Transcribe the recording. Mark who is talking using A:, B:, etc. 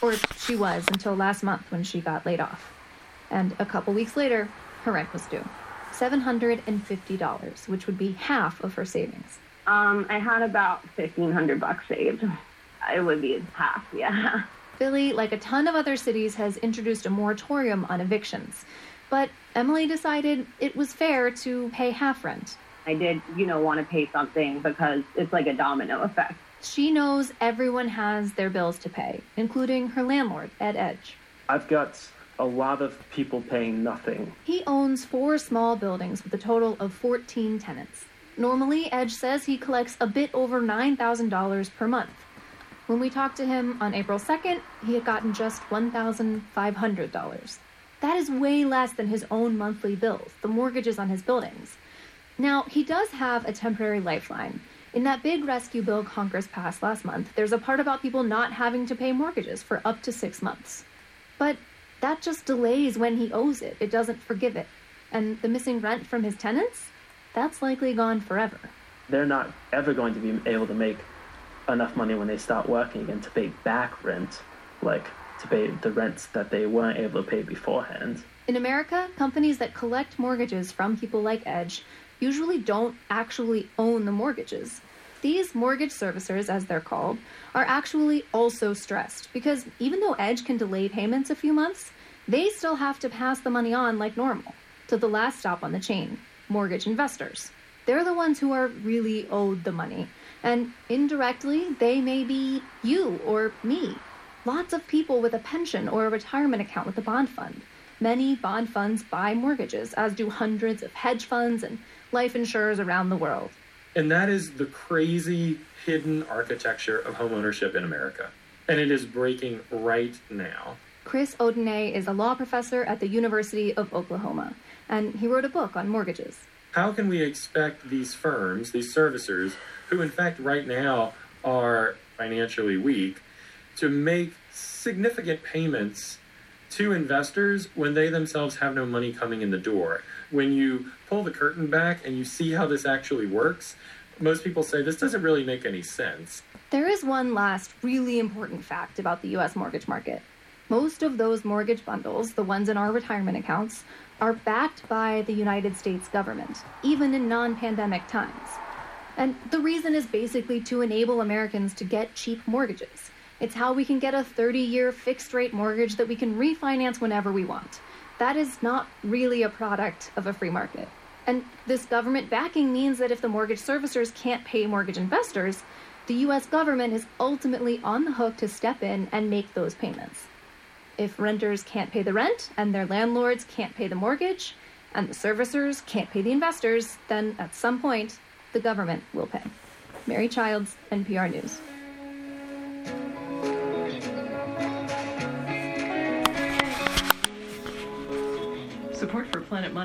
A: Or she was until last month when she got laid off. And a couple weeks later, her rent was due $750, which would be half of her savings.
B: Um, I had about 1500 bucks saved. It would be half, yeah.
A: Philly, like a ton of other cities, has introduced a moratorium on evictions. But Emily decided it was fair to pay half rent.
B: I did, you know, want to pay something because it's like a domino effect.
A: She knows everyone has their bills to pay, including her landlord, Ed Edge.
C: I've got a lot of people paying nothing.
A: He owns four small buildings with a total of 14 tenants. Normally, Edge says he collects a bit over $9,000 per month. When we talked to him on April 2nd, he had gotten just $1,500. That is way less than his own monthly bills, the mortgages on his buildings. Now, he does have a temporary lifeline. In that big rescue bill Congress passed last month, there's a part about people not having to pay mortgages for up to six months. But that just delays when he owes it, it doesn't forgive it. And the missing rent from his tenants? That's likely gone forever.
C: They're not ever going to be able to make enough money when they start working again to pay back rent, like to pay the rents that they weren't able to pay beforehand.
A: In America, companies that collect mortgages from people like Edge usually don't actually own the mortgages. These mortgage servicers, as they're called, are actually also stressed because even though Edge can delay payments a few months, they still have to pass the money on like normal to the last stop on the chain mortgage investors. They're the ones who are really owed the money. And indirectly, they may be you or me. Lots of people with a pension or a retirement account with a bond fund. Many bond funds buy mortgages, as do hundreds of hedge funds and life insurers around the world.
D: And that is the crazy hidden architecture of homeownership in America. And it is breaking right now.
A: Chris Odinet is a law professor at the University of Oklahoma, and he wrote a book on mortgages.
D: How can we expect these firms, these servicers, who in fact right now are financially weak, to make significant payments to investors when they themselves have no money coming in the door? When you pull the curtain back and you see how this actually works, most people say this doesn't really make any sense.
A: There is one last really important fact about the US mortgage market. Most of those mortgage bundles, the ones in our retirement accounts, are backed by the United States government, even in non pandemic times. And the reason is basically to enable Americans to get cheap mortgages. It's how we can get a 30 year fixed rate mortgage that we can refinance whenever we want. That is not really a product of a free market. And this government backing means that if the mortgage servicers can't pay mortgage investors, the US government is ultimately on the hook to step in and make those payments. If renters can't pay the rent and their landlords can't pay the mortgage and the servicers can't pay the investors, then at some point, the government will pay. Mary Childs, NPR News.
E: Support for Planet Money.